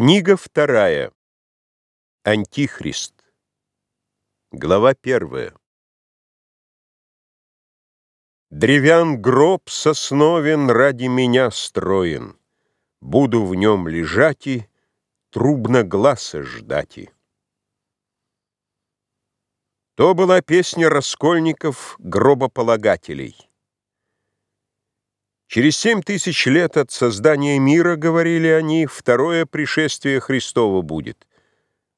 Книга вторая. Антихрист. Глава первая. Древян гроб сосновен ради меня строен. Буду в нем лежать и трубно глаза ждать. То была песня раскольников гробополагателей. Через семь тысяч лет от создания мира, говорили они, второе пришествие Христово будет.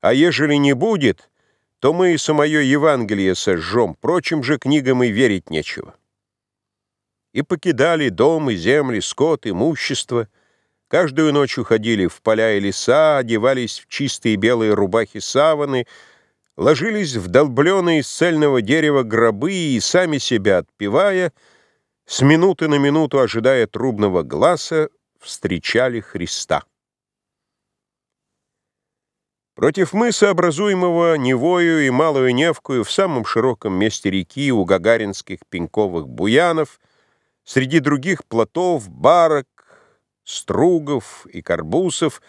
А ежели не будет, то мы и самое Евангелие сожжем, прочим же книгам и верить нечего. И покидали дом и земли, скот, имущество. Каждую ночь уходили в поля и леса, одевались в чистые белые рубахи-саваны, ложились в долбленные из цельного дерева гробы и, сами себя отпевая, — с минуты на минуту, ожидая трубного глаза, встречали Христа. Против мыса, образуемого Невою и Малую Невкую в самом широком месте реки у гагаринских пеньковых буянов, среди других плотов, барок, стругов и карбусов,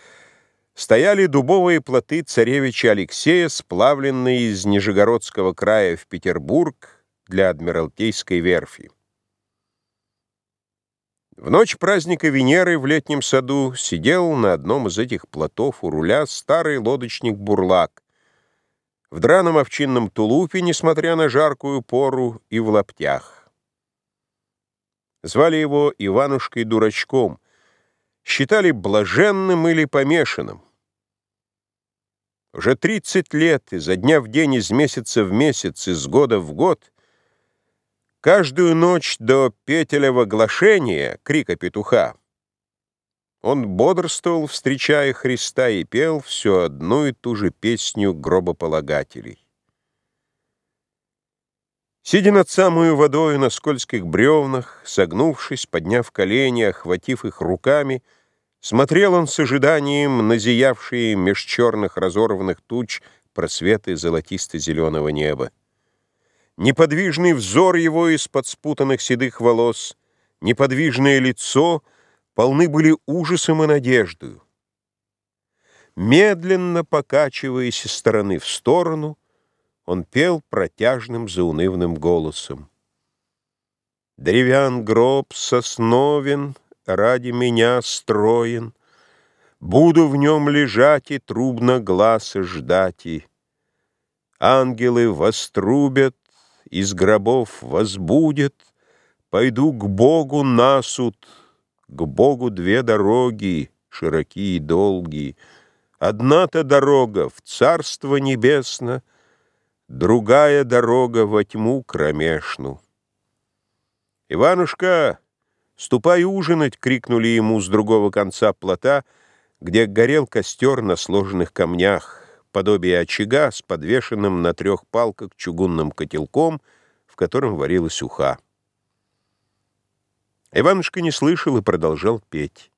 стояли дубовые плоты царевича Алексея, сплавленные из Нижегородского края в Петербург для Адмиралтейской верфи. В ночь праздника Венеры в летнем саду сидел на одном из этих плотов у руля старый лодочник-бурлак в драном овчинном тулупе, несмотря на жаркую пору, и в лаптях. Звали его Иванушкой-дурачком, считали блаженным или помешанным. Уже тридцать лет, изо дня в день, из месяца в месяц, из года в год — Каждую ночь до петелева глашения, крика петуха, он бодрствовал, встречая Христа, и пел всю одну и ту же песню гробополагателей. Сидя над самую водою на скользких бревнах, согнувшись, подняв колени, охватив их руками, смотрел он с ожиданием на зиявшие меж черных разорванных туч просветы золотисто-зеленого неба. Неподвижный взор его из-под спутанных седых волос, неподвижное лицо полны были ужасом и надеждою. Медленно покачиваясь из стороны в сторону, он пел протяжным заунывным голосом. Древян гроб сосновен, ради меня строен, Буду в нем лежать и трубно глаз ждать. И ангелы вострубят, из гробов возбудет, Пойду к Богу на суд, к Богу две дороги, широкие и долгие. Одна-то дорога в Царство Небесно, Другая дорога во тьму кромешну. «Иванушка, ступай ужинать!» — крикнули ему с другого конца плота, где горел костер на сложенных камнях подобие очага с подвешенным на трех палках чугунным котелком, в котором варилась уха. Иванушка не слышал и продолжал петь.